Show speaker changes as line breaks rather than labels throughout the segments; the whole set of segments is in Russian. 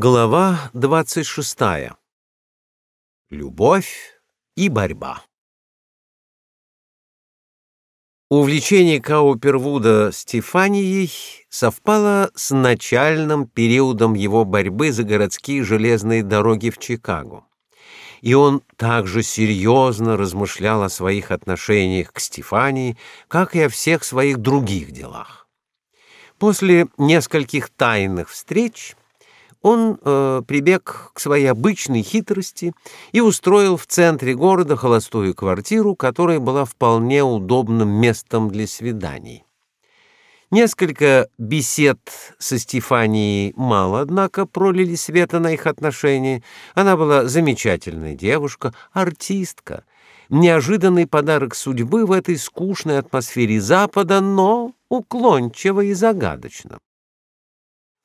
Глава 26. Любовь и борьба. Увлечение Каупервуда Стефанией совпало с начальным периодом его борьбы за городские железные дороги в Чикаго. И он также серьезно размышлял о своих отношениях к Стефании, как и о всех своих других делах. После нескольких тайных встреч он э, прибег к своей обычной хитрости и устроил в центре города холостую квартиру, которая была вполне удобным местом для свиданий. Несколько бесед со Стефанией мало, однако, пролили света на их отношения. Она была замечательная девушка, артистка, неожиданный подарок судьбы в этой скучной атмосфере Запада, но уклончиво и загадочно.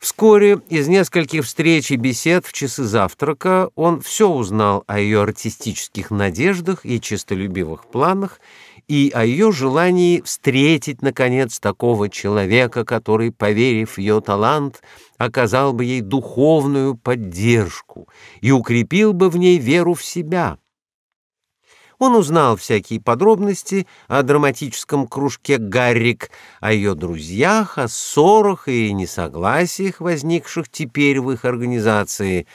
Вскоре из нескольких встреч и бесед в часы завтрака он все узнал о ее артистических надеждах и честолюбивых планах и о ее желании встретить, наконец, такого человека, который, поверив в ее талант, оказал бы ей духовную поддержку и укрепил бы в ней веру в себя. Он узнал всякие подробности о драматическом кружке «Гаррик», о ее друзьях, о ссорах и несогласиях, возникших теперь в их организации.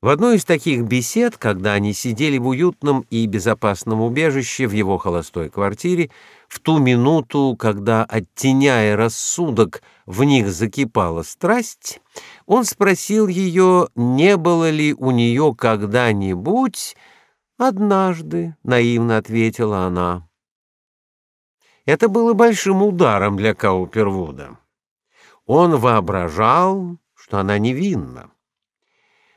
В одной из таких бесед, когда они сидели в уютном и безопасном убежище в его холостой квартире, в ту минуту, когда, оттеняя рассудок, в них закипала страсть, он спросил ее, не было ли у нее когда-нибудь Однажды, наивно ответила она. Это было большим ударом для Каупервуда. Он воображал, что она невинна.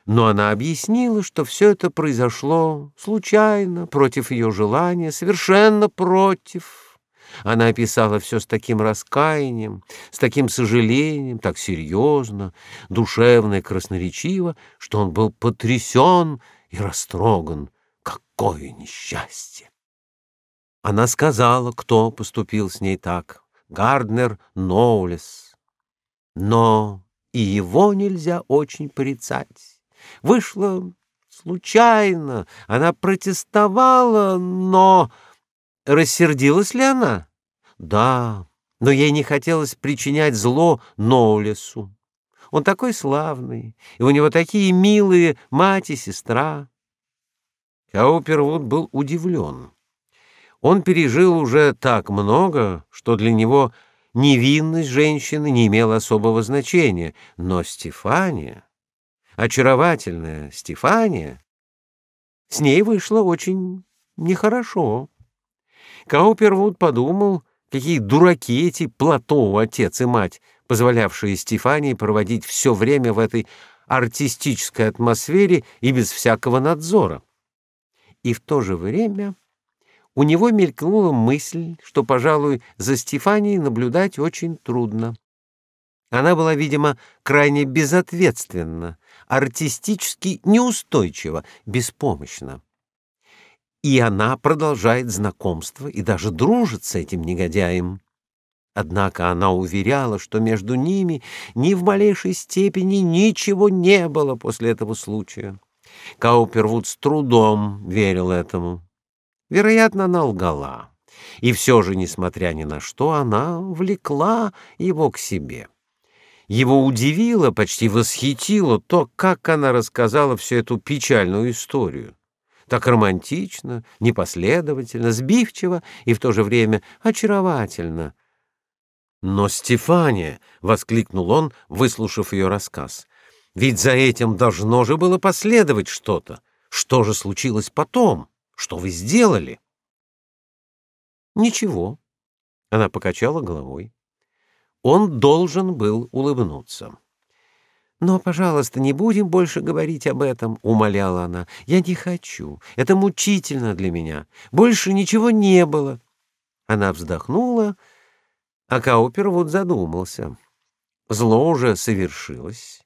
Но она объяснила, что все это произошло случайно, против ее желания, совершенно против. Она описала все с таким раскаянием, с таким сожалением, так серьезно, душевно и красноречиво, что он был потрясен и растроган какое несчастье! Она сказала, кто поступил с ней так. Гарднер Ноулес. Но и его нельзя очень порицать. Вышло случайно, она протестовала, но... Рассердилась ли она? Да, но ей не хотелось причинять зло Ноулесу. Он такой славный, и у него такие милые мать и сестра. Каупервуд был удивлен. Он пережил уже так много, что для него невинность женщины не имела особого значения, но Стефания, очаровательная Стефания, с ней вышло очень нехорошо. Каупервуд подумал, какие дураки эти Платоу, отец и мать, позволявшие Стефании проводить все время в этой артистической атмосфере и без всякого надзора и в то же время у него мелькнула мысль, что, пожалуй, за Стефанией наблюдать очень трудно. Она была, видимо, крайне безответственна, артистически неустойчива, беспомощна. И она продолжает знакомство и даже дружит с этим негодяем. Однако она уверяла, что между ними ни в малейшей степени ничего не было после этого случая. Каупервуд с трудом верил этому. Вероятно, она лгала. И все же, несмотря ни на что, она влекла его к себе. Его удивило, почти восхитило то, как она рассказала всю эту печальную историю. Так романтично, непоследовательно, сбивчиво и в то же время очаровательно. «Но Стефания!» — воскликнул он, выслушав ее рассказ. Ведь за этим должно же было последовать что-то. Что же случилось потом? Что вы сделали? Ничего. Она покачала головой. Он должен был улыбнуться. Но, пожалуйста, не будем больше говорить об этом, умоляла она. Я не хочу. Это мучительно для меня. Больше ничего не было. Она вздохнула, а Каупер вот задумался. Зло уже совершилось.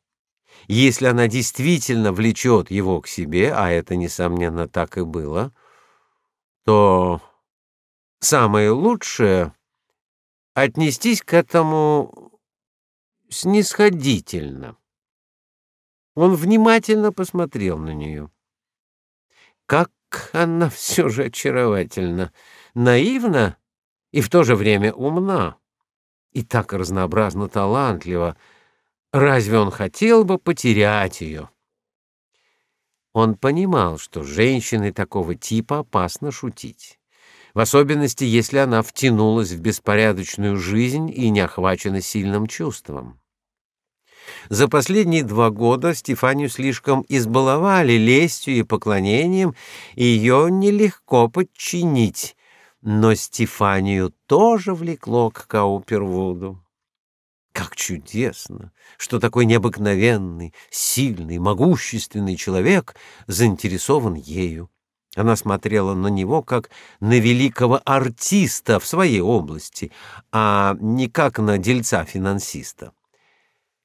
Если она действительно влечет его к себе, а это несомненно так и было, то самое лучшее отнестись к этому снисходительно. Он внимательно посмотрел на нее. Как она все же очаровательна, наивна и в то же время умна, и так разнообразно талантлива. Разве он хотел бы потерять ее? Он понимал, что женщины такого типа опасно шутить, в особенности если она втянулась в беспорядочную жизнь и не охвачена сильным чувством. За последние два года Стефанию слишком избаловали лестью и поклонением, и ее нелегко подчинить, но Стефанию тоже влекло к Каупервуду. Как чудесно, что такой необыкновенный, сильный, могущественный человек заинтересован ею. Она смотрела на него как на великого артиста в своей области, а не как на дельца-финансиста.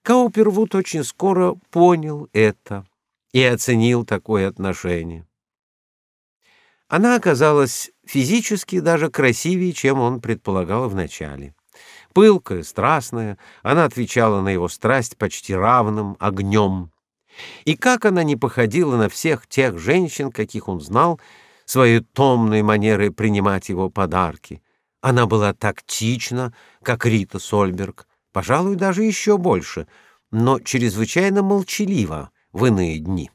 Каупервуд очень скоро понял это и оценил такое отношение. Она оказалась физически даже красивее, чем он предполагал вначале. Пылкая, страстная, она отвечала на его страсть почти равным огнем. И как она не походила на всех тех женщин, каких он знал, своей томной манерой принимать его подарки. Она была тактична, как Рита Сольберг, пожалуй, даже еще больше, но чрезвычайно молчалива в иные дни.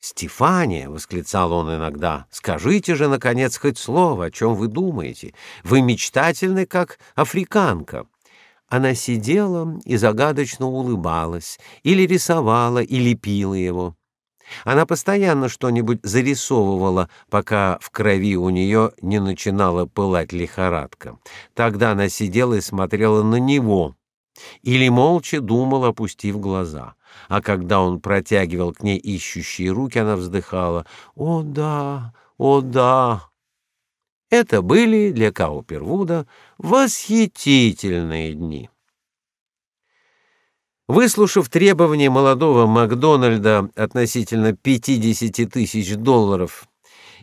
«Стефания!» — восклицал он иногда. «Скажите же, наконец, хоть слово, о чем вы думаете. Вы мечтательны, как африканка». Она сидела и загадочно улыбалась, или рисовала, и лепила его. Она постоянно что-нибудь зарисовывала, пока в крови у нее не начинала пылать лихорадка. Тогда она сидела и смотрела на него, или молча думала, опустив глаза а когда он протягивал к ней ищущие руки, она вздыхала: "О да, о да". Это были для Каупервуда восхитительные дни. Выслушав требования молодого Макдональда относительно 50 тысяч долларов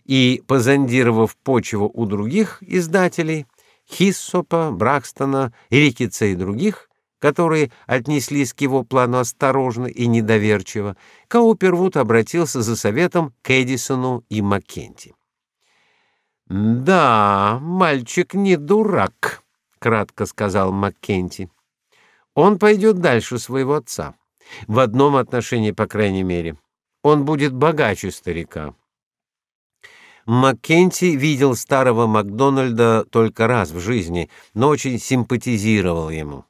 и позондировав почву у других издателей, Хиссопа, Бракстона, Рикетса и других, которые отнеслись к его плану осторожно и недоверчиво, Каупервуд обратился за советом к Эдисону и Маккенти. «Да, мальчик не дурак», — кратко сказал Маккенти. «Он пойдет дальше своего отца. В одном отношении, по крайней мере. Он будет богаче старика». Маккенти видел старого Макдональда только раз в жизни, но очень симпатизировал ему.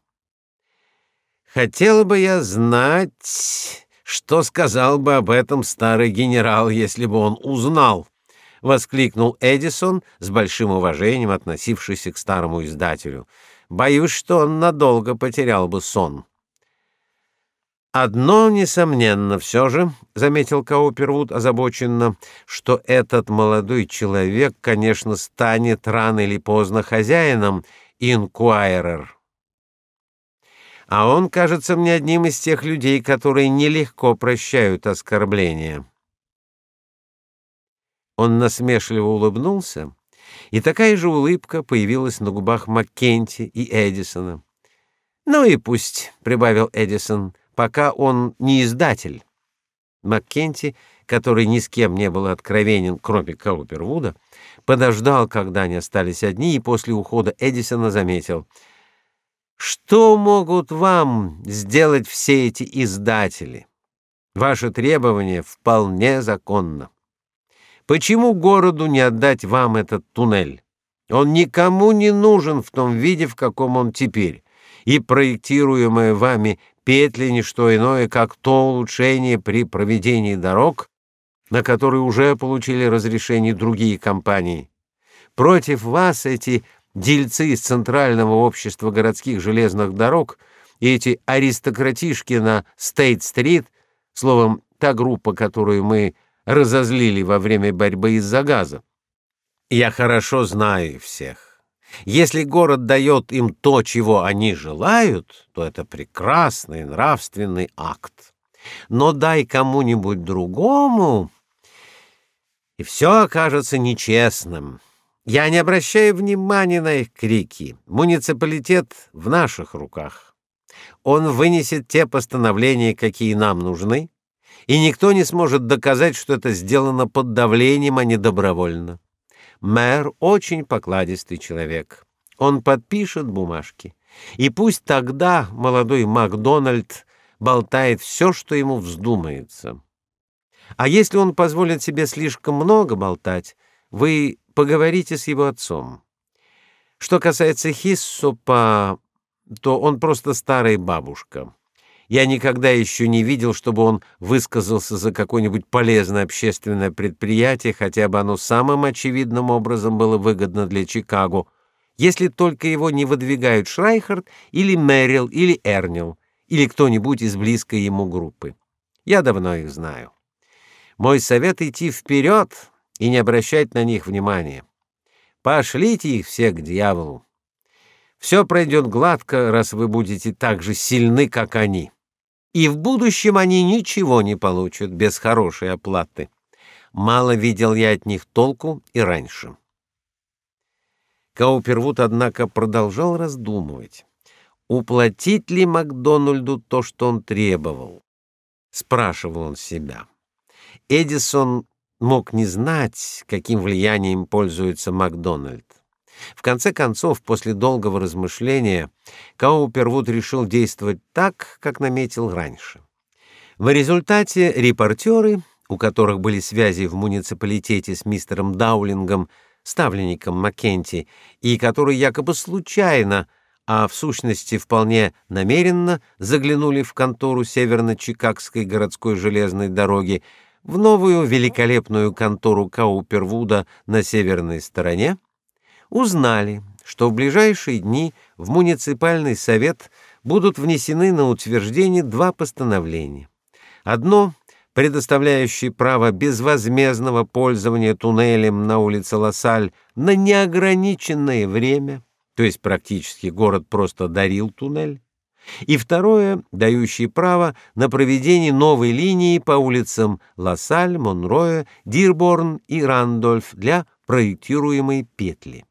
Хотел бы я знать, что сказал бы об этом старый генерал, если бы он узнал, воскликнул Эдисон с большим уважением, относившийся к старому издателю. Боюсь, что он надолго потерял бы сон. Одно несомненно все же, заметил Каупервуд озабоченно, что этот молодой человек, конечно, станет рано или поздно хозяином Инкуайрер. А он кажется мне одним из тех людей, которые нелегко прощают оскорбления. Он насмешливо улыбнулся, и такая же улыбка появилась на губах Маккенти и Эдисона. Ну и пусть, прибавил Эдисон, пока он не издатель. Маккенти, который ни с кем не был откровенен, кроме Каупервуда, подождал, когда они остались одни, и после ухода Эдисона заметил: что могут вам сделать все эти издатели? Ваше требование вполне законно. Почему городу не отдать вам этот туннель? Он никому не нужен в том виде, в каком он теперь. И проектируемые вами петли не что иное, как то улучшение при проведении дорог, на которые уже получили разрешение другие компании. Против вас эти дельцы из Центрального общества городских железных дорог и эти аристократишки на Стейт-стрит, словом, та группа, которую мы разозлили во время борьбы из-за газа. Я хорошо знаю всех. Если город дает им то, чего они желают, то это прекрасный нравственный акт. Но дай кому-нибудь другому, и все окажется нечестным. Я не обращаю внимания на их крики. Муниципалитет в наших руках. Он вынесет те постановления, какие нам нужны, и никто не сможет доказать, что это сделано под давлением, а не добровольно. Мэр очень покладистый человек. Он подпишет бумажки. И пусть тогда молодой Макдональд болтает все, что ему вздумается. А если он позволит себе слишком много болтать, вы поговорите с его отцом. Что касается Хиссопа, то он просто старая бабушка. Я никогда еще не видел, чтобы он высказался за какое-нибудь полезное общественное предприятие, хотя бы оно самым очевидным образом было выгодно для Чикаго, если только его не выдвигают Шрайхард или Мэрил или Эрнил или кто-нибудь из близкой ему группы. Я давно их знаю. Мой совет идти вперед и не обращать на них внимания. Пошлите их всех к дьяволу. Все пройдет гладко, раз вы будете так же сильны, как они. И в будущем они ничего не получат без хорошей оплаты. Мало видел я от них толку и раньше. Каупервуд, однако, продолжал раздумывать, уплатить ли Макдональду то, что он требовал. Спрашивал он себя. Эдисон мог не знать, каким влиянием пользуется Макдональд. В конце концов, после долгого размышления, Каупервуд решил действовать так, как наметил раньше. В результате репортеры, у которых были связи в муниципалитете с мистером Даулингом, ставленником Маккенти, и которые якобы случайно, а в сущности вполне намеренно заглянули в контору Северно-Чикагской городской железной дороги, в новую великолепную контору Каупервуда на северной стороне, узнали, что в ближайшие дни в муниципальный совет будут внесены на утверждение два постановления. Одно предоставляющее право безвозмездного пользования туннелем на улице Лассаль на неограниченное время, то есть практически город просто дарил туннель, и второе, дающее право на проведение новой линии по улицам Лассаль, Монроя, Дирборн и Рандольф для проектируемой петли.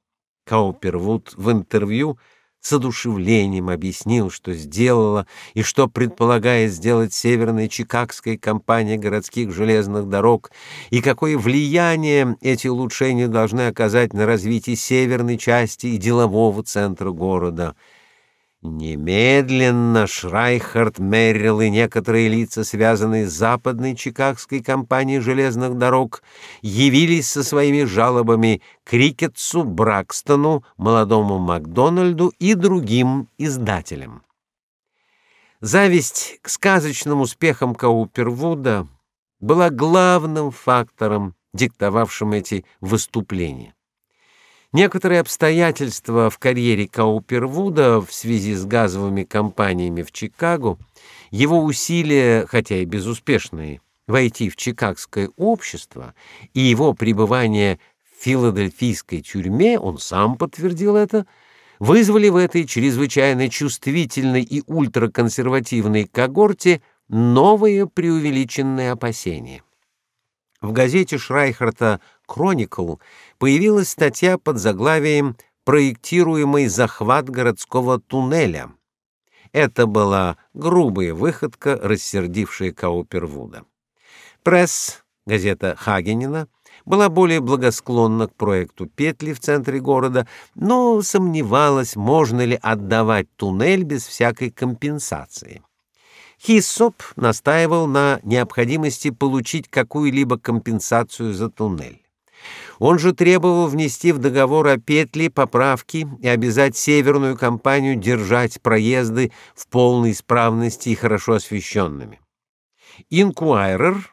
Каупервуд в интервью с одушевлением объяснил, что сделала и что предполагает сделать Северная Чикагская компания городских железных дорог и какое влияние эти улучшения должны оказать на развитие северной части и делового центра города – Немедленно Шрайхард, Меррилл и некоторые лица, связанные с западной чикагской компанией железных дорог, явились со своими жалобами к Рикетсу, Бракстону, молодому Макдональду и другим издателям. Зависть к сказочным успехам Каупервуда была главным фактором, диктовавшим эти выступления. Некоторые обстоятельства в карьере Каупервуда в связи с газовыми компаниями в Чикаго, его усилия, хотя и безуспешные, войти в чикагское общество и его пребывание в филадельфийской тюрьме, он сам подтвердил это, вызвали в этой чрезвычайно чувствительной и ультраконсервативной когорте новые преувеличенные опасения. В газете Шрайхарта Chronicle появилась статья под заглавием «Проектируемый захват городского туннеля». Это была грубая выходка, рассердившая Каупервуда. Пресс, газета Хагенина, была более благосклонна к проекту петли в центре города, но сомневалась, можно ли отдавать туннель без всякой компенсации. Хиссоп настаивал на необходимости получить какую-либо компенсацию за туннель. Он же требовал внести в договор о петле поправки и обязать северную компанию держать проезды в полной исправности и хорошо освещенными. Инкуайрер,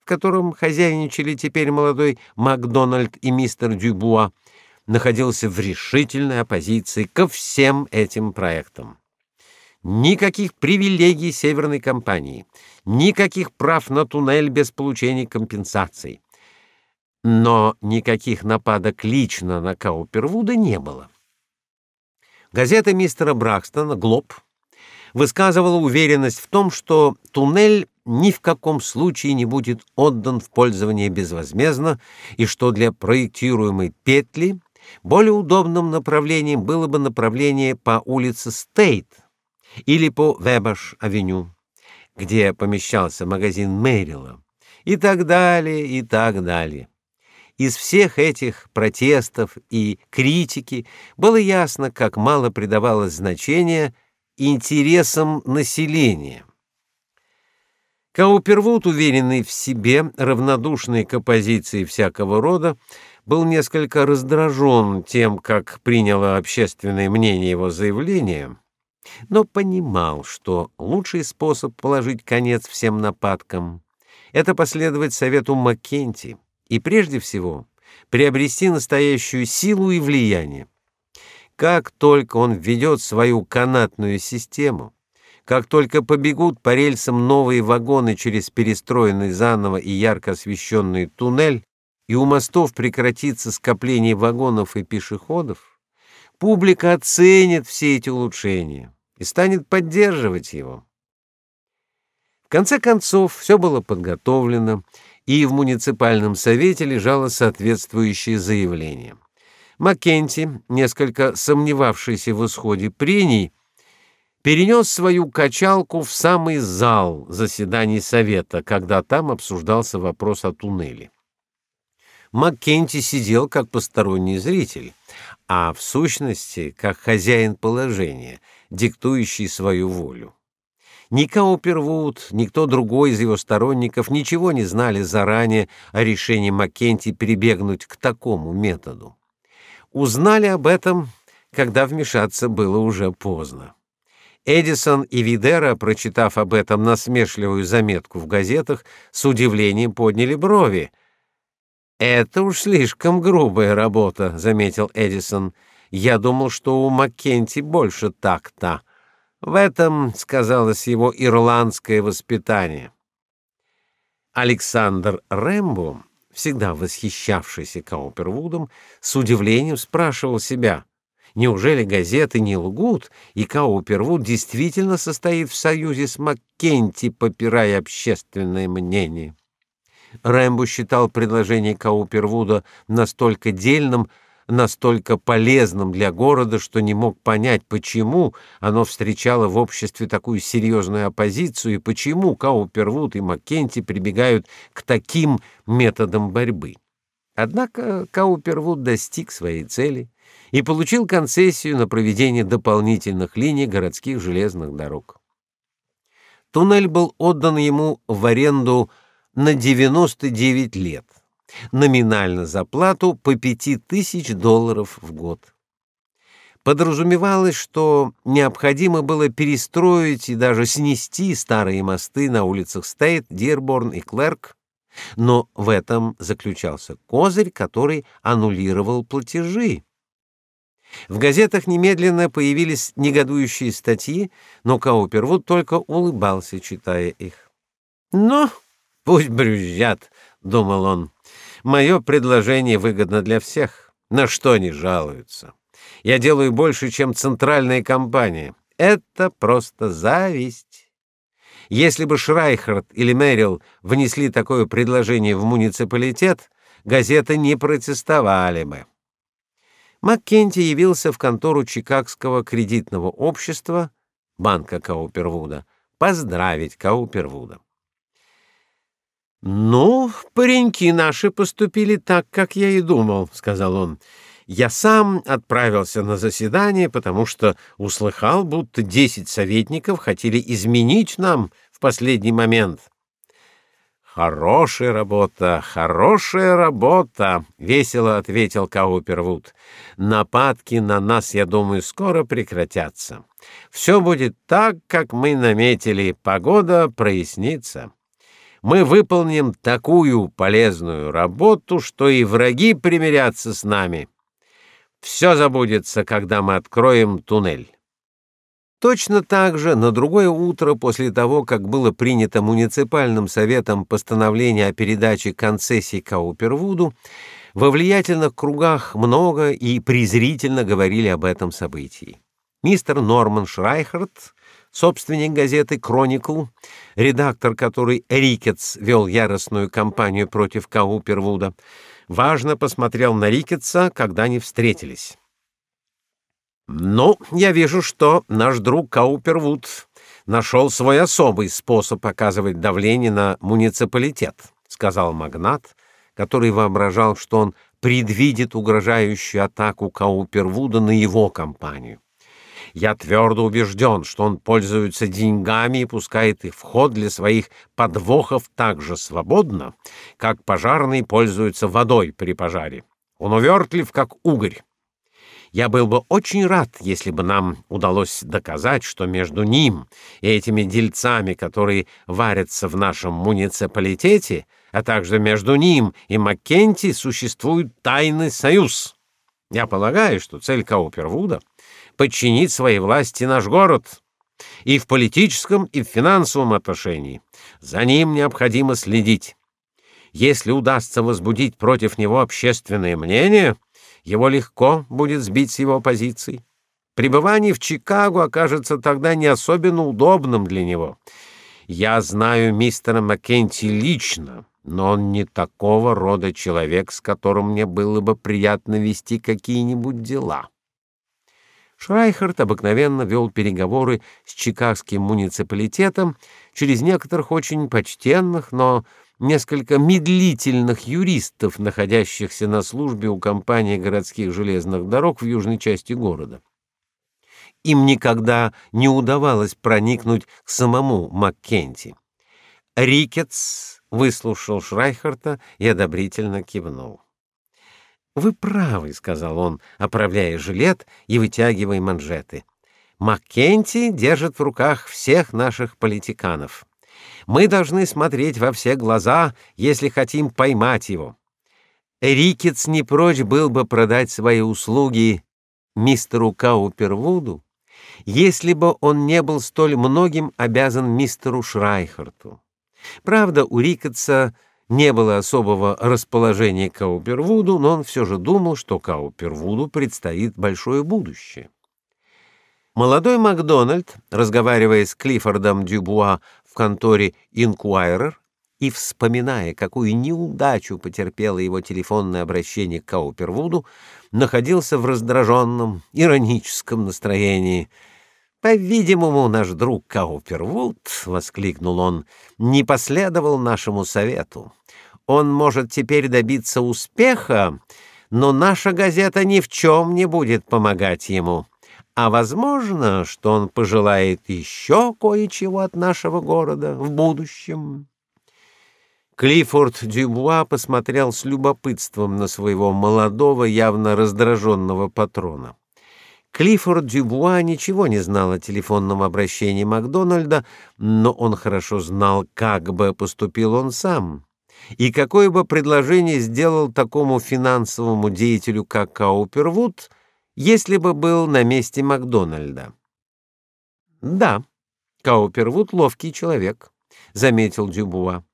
в котором хозяйничали теперь молодой Макдональд и мистер Дюбуа, находился в решительной оппозиции ко всем этим проектам. Никаких привилегий северной компании, никаких прав на туннель без получения компенсаций но никаких нападок лично на Каупервуда не было. Газета мистера Бракстона «Глоб» высказывала уверенность в том, что туннель ни в каком случае не будет отдан в пользование безвозмездно и что для проектируемой петли более удобным направлением было бы направление по улице Стейт, или по Вебаш-авеню, где помещался магазин Мэрила, и так далее, и так далее. Из всех этих протестов и критики было ясно, как мало придавалось значения интересам населения. Каупервуд, уверенный в себе, равнодушный к оппозиции всякого рода, был несколько раздражен тем, как приняло общественное мнение его заявление, но понимал, что лучший способ положить конец всем нападкам это последовать совету Маккенти и прежде всего приобрести настоящую силу и влияние. Как только он введет свою канатную систему, как только побегут по рельсам новые вагоны через перестроенный заново и ярко освещенный туннель, и у мостов прекратится скопление вагонов и пешеходов, публика оценит все эти улучшения и станет поддерживать его. В конце концов, все было подготовлено, и в муниципальном совете лежало соответствующее заявление. Маккенти, несколько сомневавшийся в исходе прений, перенес свою качалку в самый зал заседаний совета, когда там обсуждался вопрос о туннеле. Маккенти сидел как посторонний зритель, а в сущности как хозяин положения, диктующий свою волю. Ни Каупервуд, никто другой из его сторонников ничего не знали заранее о решении Маккенти прибегнуть к такому методу. Узнали об этом, когда вмешаться было уже поздно. Эдисон и Видера, прочитав об этом насмешливую заметку в газетах, с удивлением подняли брови. «Это уж слишком грубая работа», — заметил Эдисон. «Я думал, что у Маккенти больше такта». В этом сказалось его ирландское воспитание. Александр Рэмбо, всегда восхищавшийся Каупервудом, с удивлением спрашивал себя, неужели газеты не лгут, и Каупервуд действительно состоит в союзе с Маккенти, попирая общественное мнение. Рэмбо считал предложение Каупервуда настолько дельным, настолько полезным для города, что не мог понять, почему оно встречало в обществе такую серьезную оппозицию и почему Каупервуд и Маккенти прибегают к таким методам борьбы. Однако Каупервуд достиг своей цели и получил концессию на проведение дополнительных линий городских железных дорог. Туннель был отдан ему в аренду на 99 лет номинально за плату по пяти тысяч долларов в год. Подразумевалось, что необходимо было перестроить и даже снести старые мосты на улицах Стейт, Дирборн и Клерк, но в этом заключался козырь, который аннулировал платежи. В газетах немедленно появились негодующие статьи, но Каупервуд только улыбался, читая их. «Ну, пусть брюзжат», — думал он. Мое предложение выгодно для всех. На что они жалуются? Я делаю больше, чем центральная компания. Это просто зависть. Если бы Шрайхерт или Мэрил внесли такое предложение в муниципалитет, газеты не протестовали бы. Маккенти явился в контору Чикагского кредитного общества, банка Каупервуда, поздравить Каупервуда. «Ну, пареньки наши поступили так, как я и думал», — сказал он. «Я сам отправился на заседание, потому что услыхал, будто десять советников хотели изменить нам в последний момент». «Хорошая работа, хорошая работа», — весело ответил Каупервуд. «Нападки на нас, я думаю, скоро прекратятся. Все будет так, как мы наметили, погода прояснится» мы выполним такую полезную работу, что и враги примирятся с нами. Все забудется, когда мы откроем туннель. Точно так же на другое утро после того, как было принято муниципальным советом постановление о передаче концессий Каупервуду, во влиятельных кругах много и презрительно говорили об этом событии. Мистер Норман Шрайхерт собственник газеты «Кроникл», редактор которой Рикетс вел яростную кампанию против Каупервуда, важно посмотрел на Рикетса, когда они встретились. Ну, я вижу, что наш друг Каупервуд нашел свой особый способ оказывать давление на муниципалитет, сказал магнат, который воображал, что он предвидит угрожающую атаку Каупервуда на его компанию. Я твердо убежден, что он пользуется деньгами и пускает их в ход для своих подвохов так же свободно, как пожарный пользуется водой при пожаре. Он увертлив, как угорь. Я был бы очень рад, если бы нам удалось доказать, что между ним и этими дельцами, которые варятся в нашем муниципалитете, а также между ним и Маккенти существует тайный союз. Я полагаю, что цель Каупервуда — подчинить своей власти наш город и в политическом, и в финансовом отношении. За ним необходимо следить. Если удастся возбудить против него общественное мнение, его легко будет сбить с его позиций. Пребывание в Чикаго окажется тогда не особенно удобным для него. Я знаю мистера Маккенти лично, но он не такого рода человек, с которым мне было бы приятно вести какие-нибудь дела. Шрайхерт обыкновенно вел переговоры с чикагским муниципалитетом через некоторых очень почтенных, но несколько медлительных юристов, находящихся на службе у компании городских железных дорог в южной части города. Им никогда не удавалось проникнуть к самому Маккенти. Рикетс выслушал Шрайхерта и одобрительно кивнул. Вы правы, сказал он, оправляя жилет и вытягивая манжеты. Маккенти держит в руках всех наших политиканов. Мы должны смотреть во все глаза, если хотим поймать его. Рикетс не прочь был бы продать свои услуги мистеру Каупервуду, если бы он не был столь многим обязан мистеру Шрайхарту. Правда, у Рикетса не было особого расположения к Каупервуду, но он все же думал, что Каупервуду предстоит большое будущее. Молодой Макдональд, разговаривая с Клиффордом Дюбуа конторе Inquirer и вспоминая, какую неудачу потерпело его телефонное обращение к Каупервуду, находился в раздраженном, ироническом настроении. По-видимому, наш друг Каупервуд, воскликнул он, не последовал нашему совету. Он может теперь добиться успеха, но наша газета ни в чем не будет помогать ему а возможно, что он пожелает еще кое-чего от нашего города в будущем. Клиффорд Дюбуа посмотрел с любопытством на своего молодого, явно раздраженного патрона. Клиффорд Дюбуа ничего не знал о телефонном обращении Макдональда, но он хорошо знал, как бы поступил он сам и какое бы предложение сделал такому финансовому деятелю, как Каупервуд, если бы был на месте Макдональда. Да, Каупервуд ловкий человек, заметил Дюбуа.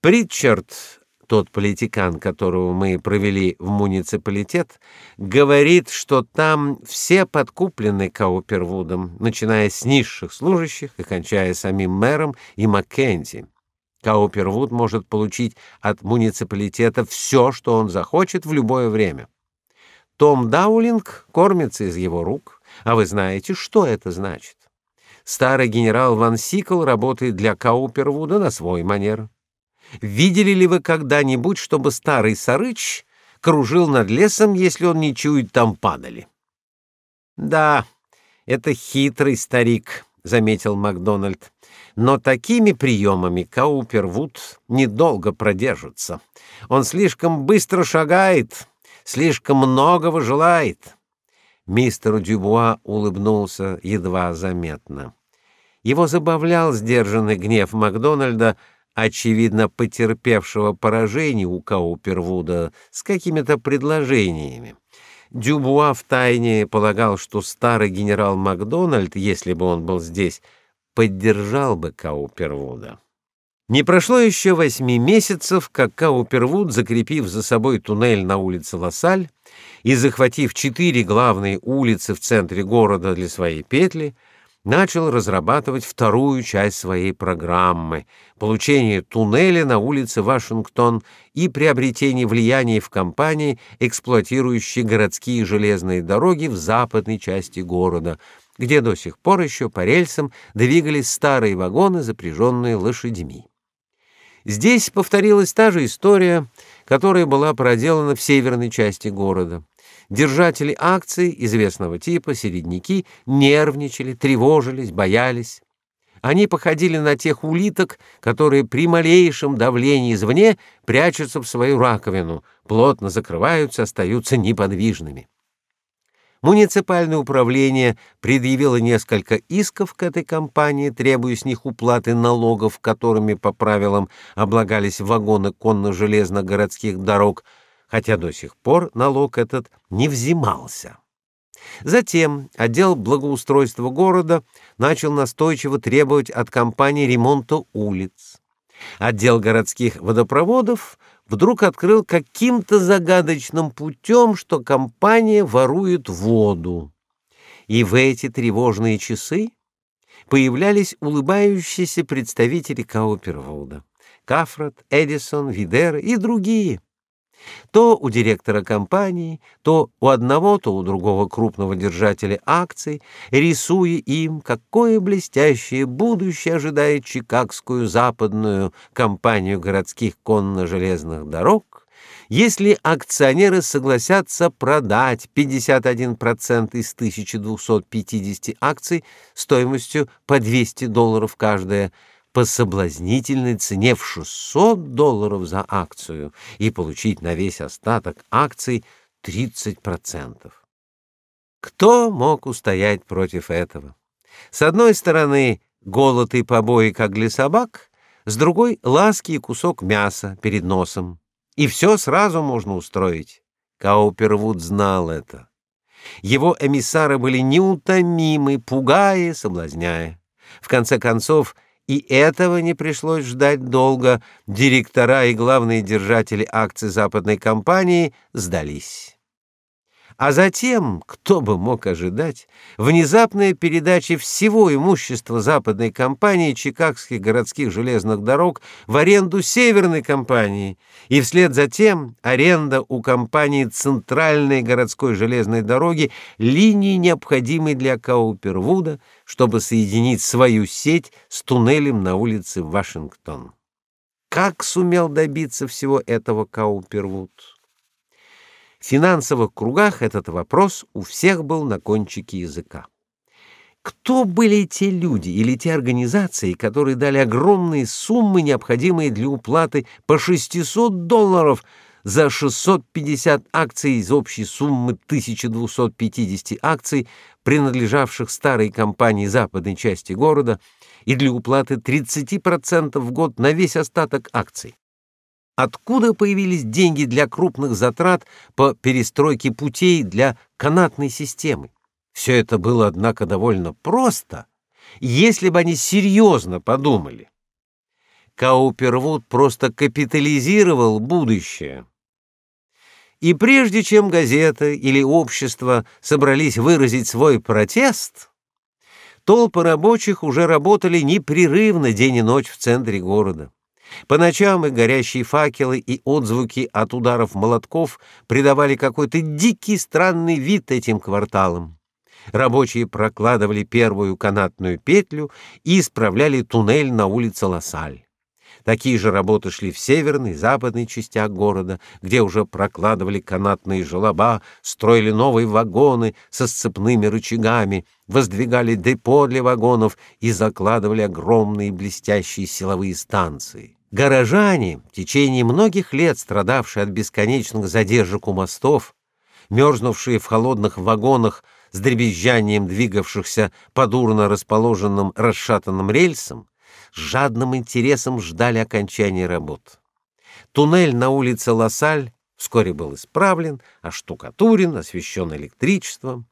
Притчард, тот политикан, которого мы провели в муниципалитет, говорит, что там все подкуплены Каупервудом, начиная с низших служащих и кончая самим мэром и Маккензи. Каупервуд может получить от муниципалитета все, что он захочет в любое время. Том Даулинг кормится из его рук, а вы знаете, что это значит. Старый генерал Ван Сикл работает для Каупервуда на свой манер. Видели ли вы когда-нибудь, чтобы старый сарыч кружил над лесом, если он не чует там падали? Да, это хитрый старик, заметил Макдональд. Но такими приемами Каупервуд недолго продержится. Он слишком быстро шагает, слишком многого желает. Мистер Дюбуа улыбнулся едва заметно. Его забавлял сдержанный гнев Макдональда, очевидно потерпевшего поражение у Каупервуда с какими-то предложениями. Дюбуа втайне полагал, что старый генерал Макдональд, если бы он был здесь, поддержал бы Каупервуда. Не прошло еще восьми месяцев, как Каупервуд, закрепив за собой туннель на улице Лассаль и захватив четыре главные улицы в центре города для своей петли, начал разрабатывать вторую часть своей программы получение туннеля на улице Вашингтон и приобретение влияния в компании, эксплуатирующей городские железные дороги в западной части города, где до сих пор еще по рельсам двигались старые вагоны, запряженные лошадьми. Здесь повторилась та же история, которая была проделана в северной части города. Держатели акций известного типа, середняки, нервничали, тревожились, боялись. Они походили на тех улиток, которые при малейшем давлении извне прячутся в свою раковину, плотно закрываются, остаются неподвижными. Муниципальное управление предъявило несколько исков к этой компании, требуя с них уплаты налогов, которыми по правилам облагались вагоны конно-железных городских дорог, хотя до сих пор налог этот не взимался. Затем отдел благоустройства города начал настойчиво требовать от компании ремонта улиц. Отдел городских водопроводов вдруг открыл каким-то загадочным путем, что компания ворует воду. И в эти тревожные часы появлялись улыбающиеся представители Каупервуда: Кафрат, Эдисон, Видер и другие. То у директора компании, то у одного, то у другого крупного держателя акций, рисуя им, какое блестящее будущее ожидает Чикагскую западную компанию городских конно-железных дорог, если акционеры согласятся продать 51% из 1250 акций стоимостью по 200 долларов каждая, по соблазнительной цене в 600 долларов за акцию и получить на весь остаток акций 30%. Кто мог устоять против этого? С одной стороны, голод и побои как для собак, с другой ласки и кусок мяса перед носом. И все сразу можно устроить. Каупервуд знал это. Его эмиссары были неутомимы, пугая, соблазняя. В конце концов, и этого не пришлось ждать долго. Директора и главные держатели акций западной компании сдались. А затем, кто бы мог ожидать, внезапная передача всего имущества западной компании Чикагских городских железных дорог в аренду северной компании, и вслед за тем аренда у компании Центральной городской железной дороги линии, необходимой для Каупервуда, чтобы соединить свою сеть с туннелем на улице Вашингтон. Как сумел добиться всего этого Каупервуд? В финансовых кругах этот вопрос у всех был на кончике языка. Кто были те люди или те организации, которые дали огромные суммы, необходимые для уплаты по 600 долларов за 650 акций из общей суммы 1250 акций, принадлежавших старой компании западной части города, и для уплаты 30% в год на весь остаток акций? Откуда появились деньги для крупных затрат по перестройке путей для канатной системы? Все это было, однако, довольно просто, если бы они серьезно подумали. Каупервуд просто капитализировал будущее. И прежде чем газета или общество собрались выразить свой протест, толпы рабочих уже работали непрерывно день и ночь в центре города. По ночам и горящие факелы и отзвуки от ударов молотков придавали какой-то дикий странный вид этим кварталам. Рабочие прокладывали первую канатную петлю и исправляли туннель на улице Лассаль. Такие же работы шли в северной и западной частях города, где уже прокладывали канатные желоба, строили новые вагоны со сцепными рычагами, воздвигали депо для вагонов и закладывали огромные блестящие силовые станции. Горожане, в течение многих лет страдавшие от бесконечных задержек у мостов, мерзнувшие в холодных вагонах с дребезжанием двигавшихся по дурно расположенным расшатанным рельсам, с жадным интересом ждали окончания работ. Туннель на улице Лассаль вскоре был исправлен, оштукатурен, освещен электричеством.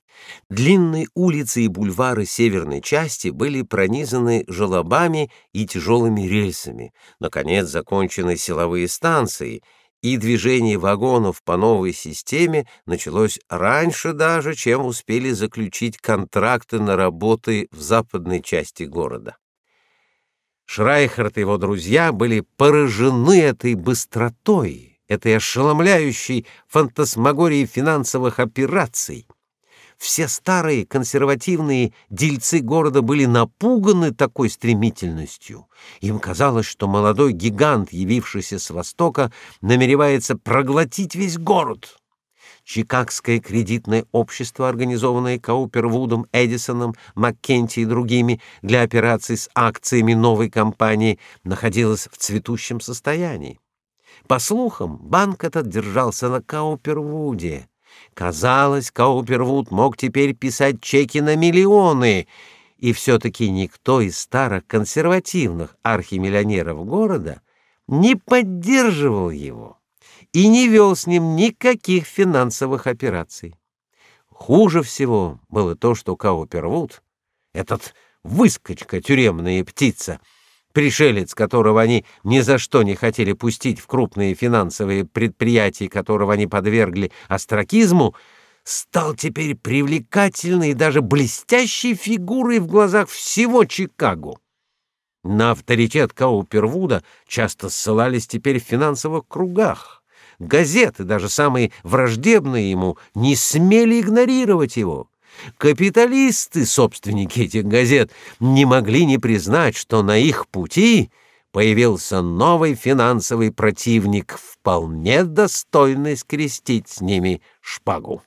Длинные улицы и бульвары северной части были пронизаны желобами и тяжелыми рельсами. Наконец закончены силовые станции, и движение вагонов по новой системе началось раньше даже, чем успели заключить контракты на работы в западной части города. Шрайхерт и его друзья были поражены этой быстротой, этой ошеломляющей фантасмагорией финансовых операций. Все старые консервативные дельцы города были напуганы такой стремительностью. Им казалось, что молодой гигант, явившийся с востока, намеревается проглотить весь город. Чикагское кредитное общество, организованное Каупервудом, Эдисоном, Маккенти и другими для операций с акциями новой компании, находилось в цветущем состоянии. По слухам, банк этот держался на Каупервуде. Казалось, Каупервуд мог теперь писать чеки на миллионы, и все-таки никто из старых консервативных архимиллионеров города не поддерживал его и не вел с ним никаких финансовых операций. Хуже всего было то, что Каупервуд, этот выскочка, тюремная птица, пришелец, которого они ни за что не хотели пустить в крупные финансовые предприятия, которого они подвергли остракизму, стал теперь привлекательной и даже блестящей фигурой в глазах всего Чикаго. На авторитет Каупервуда часто ссылались теперь в финансовых кругах. Газеты, даже самые враждебные ему, не смели игнорировать его. Капиталисты, собственники этих газет, не могли не признать, что на их пути появился новый финансовый противник, вполне достойный скрестить с ними шпагу.